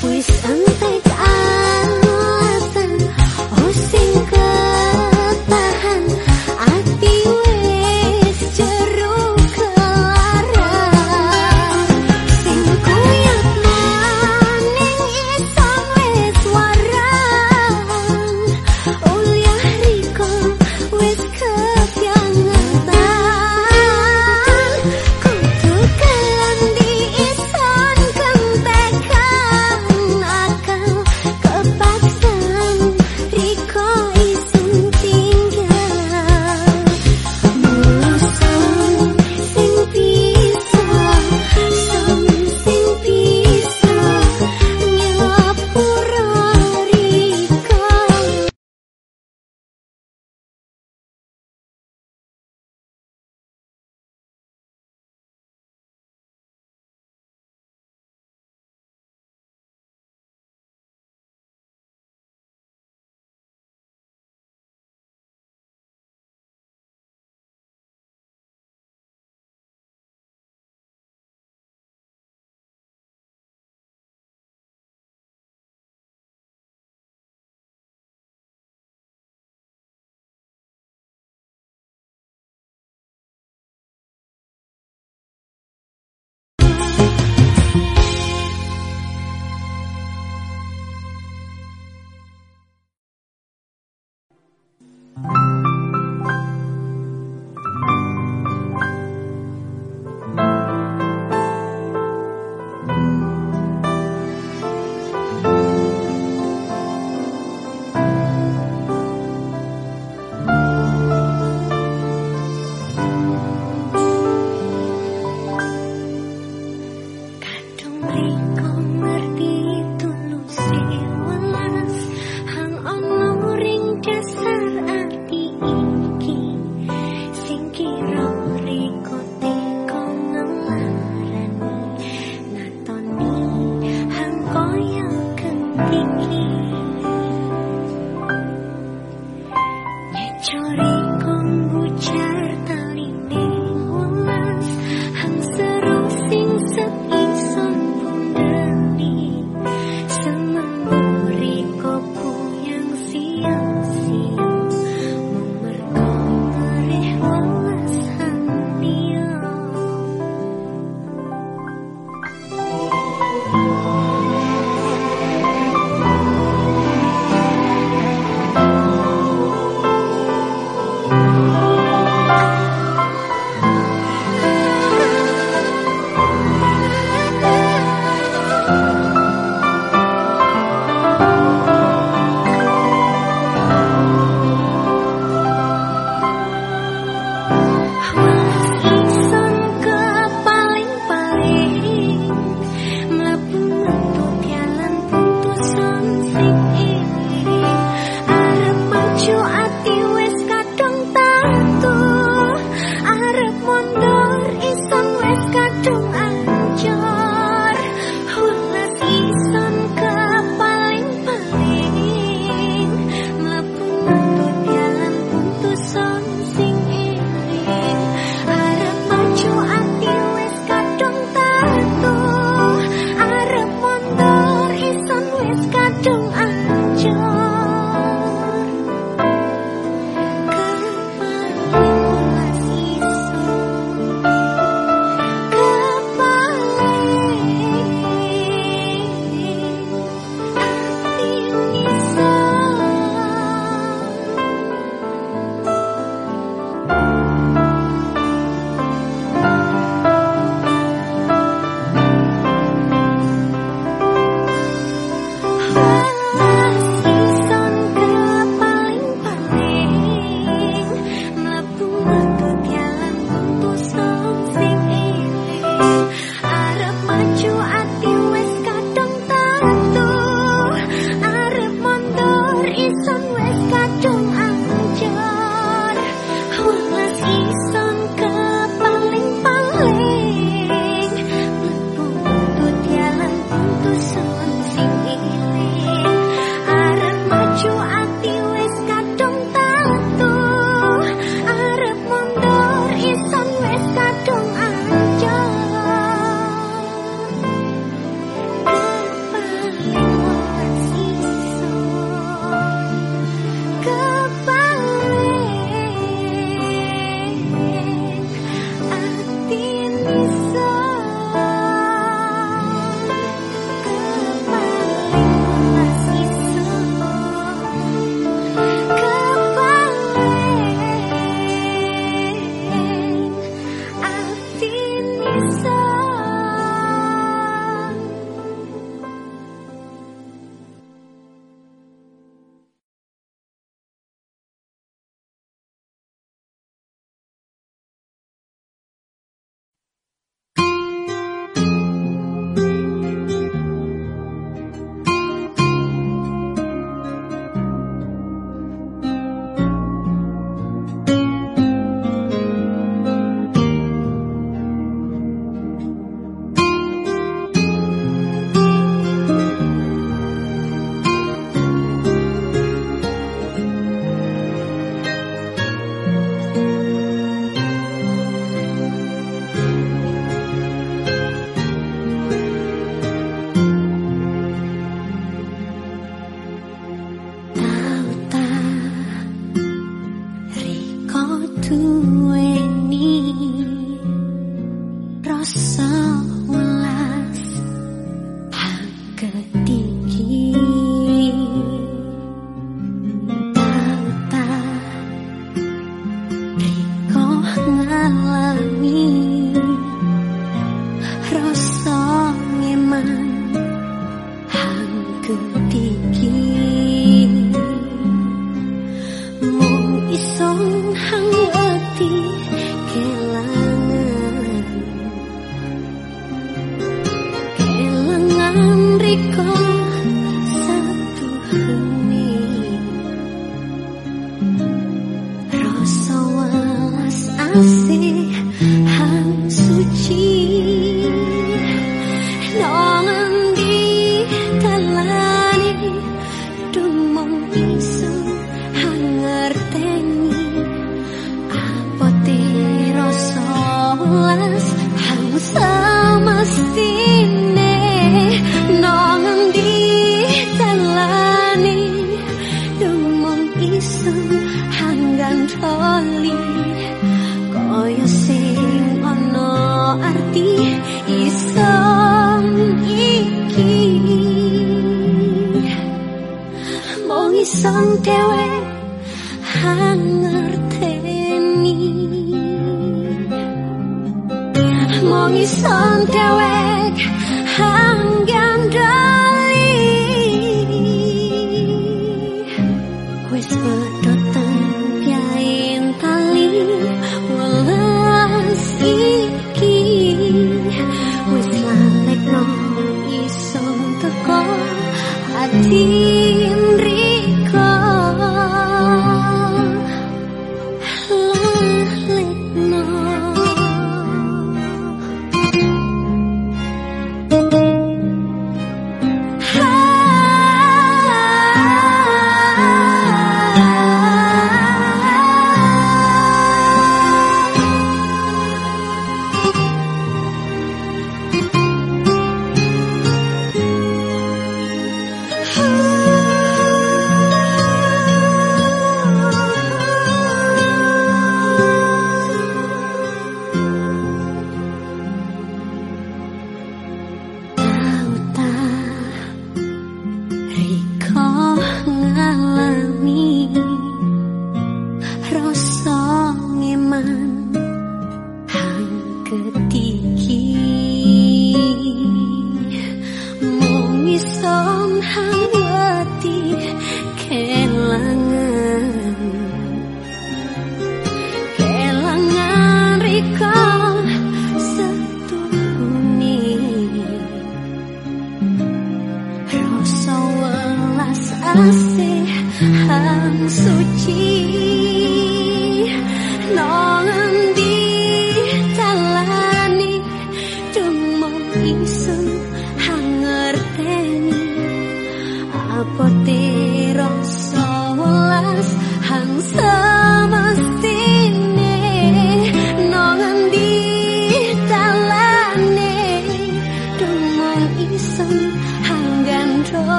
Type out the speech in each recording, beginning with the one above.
回神的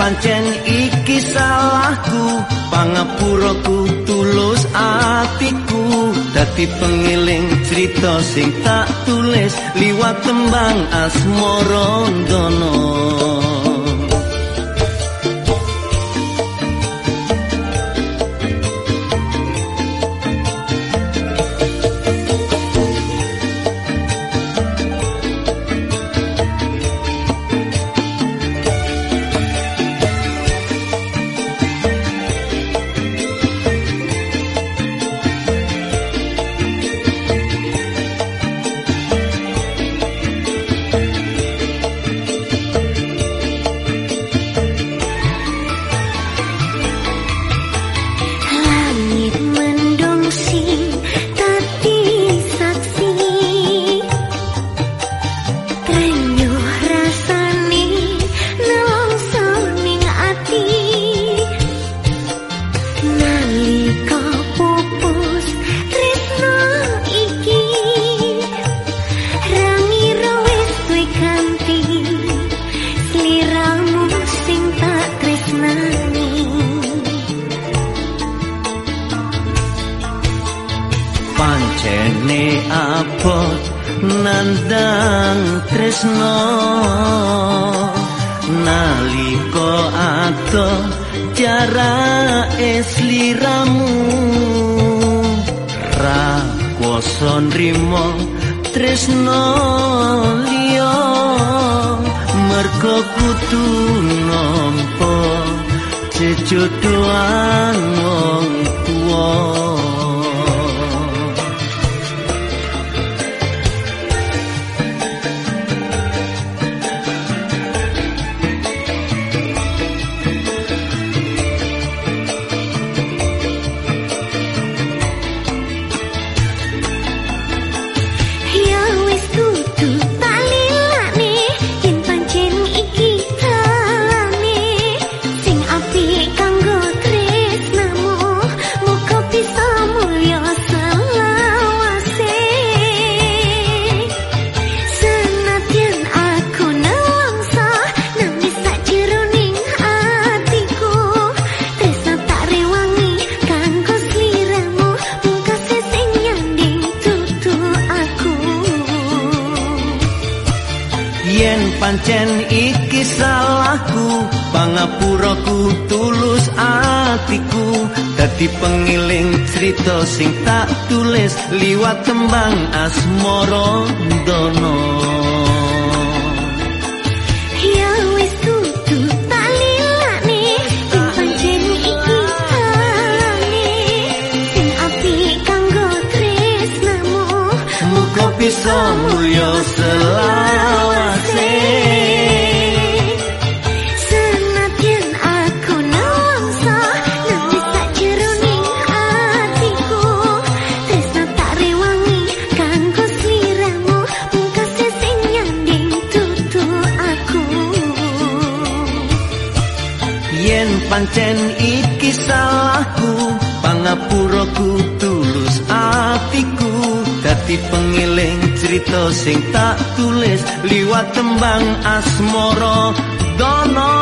pancen iki salahku pangapuraku tulus atiku. Dadi pengiling cerita sing tak tulis liwat tembang asmara dono pancen iki salahku. Pangapuraku tulus atiku. Dadi pengiling cerita sing tak tulis liwat tembang asmara dono Bisa mulya selawase pancen iki salahku Pangapuraku tulus atiku. Dadi pengiling cerita sing tak tulis liwat tembang asmoro dono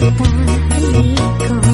Kita ini kau